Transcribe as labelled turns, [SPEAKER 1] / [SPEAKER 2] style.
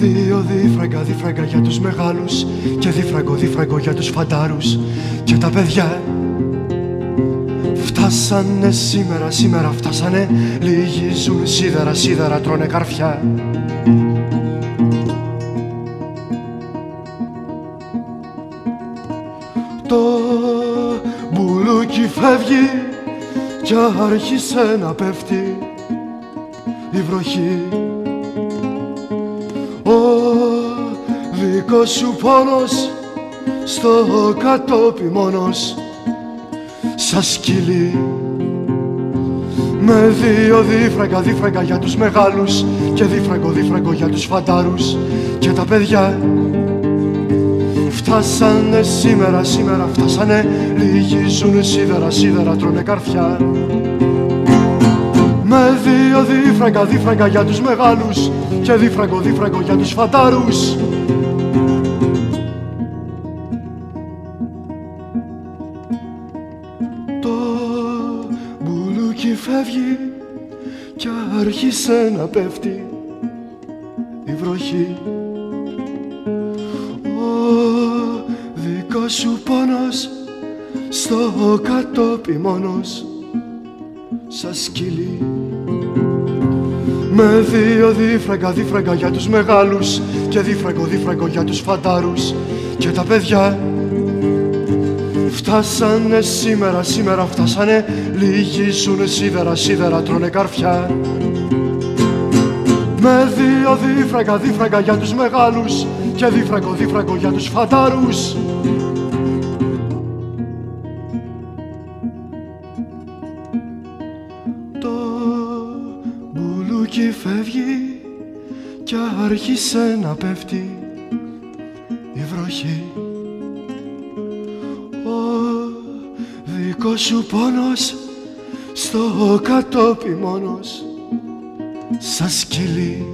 [SPEAKER 1] δίφραγκα, δίφραγκα για τους μεγάλους και δίφραγκο, δίφραγκο για τους φαντάρους. Και τα παιδιά Φτάσανε σήμερα, σήμερα φτάσανε. Λυγίζουν σίδερα, σίδερα τρώνε καρφιά. Το μπουλούκι φεύγει κι άρχισε να πέφτει. Η βροχή Ο δικός σου πόνος στο κατόπι μόνος. Σαν σκυλί με δύο δίφραγκα, δίφραγκα για τους μεγάλους και δίφραγκο, δίφραγκο για τους φαντάρους. Και τα παιδιά Φτάσανε σήμερα, σήμερα φτάσανε Λυγίζουν σίδερα, σίδερα τρώνε καρφιά. Με δύο δίφραγκα, δίφραγκα για τους μεγάλους Και δίφραγκο, δίφραγκο για τους φαντάρους. Το μπουλούκι φεύγει Κι άρχισε να πέφτει η βροχή. Σου πόνος στο κατόπι μόνος σαν σκυλί με δύο δίφραγκα, δίφραγκα για τους μεγάλους και δίφραγκο, δίφραγκο για τους φαντάρους. Και τα παιδιά Φτάσανε σήμερα, σήμερα φτάσανε. Λυγίζουν σίδερα, σίδερα τρώνε καρφιά. Με δύο δίφραγκα, δίφραγκα για τους μεγάλους Και δίφραγκο, δίφραγκο για τους φαντάρους φεύγει κι άρχισε να πέφτει η βροχή. Ο δικός σου πόνος στο κατόπι μόνος σαν σκυλί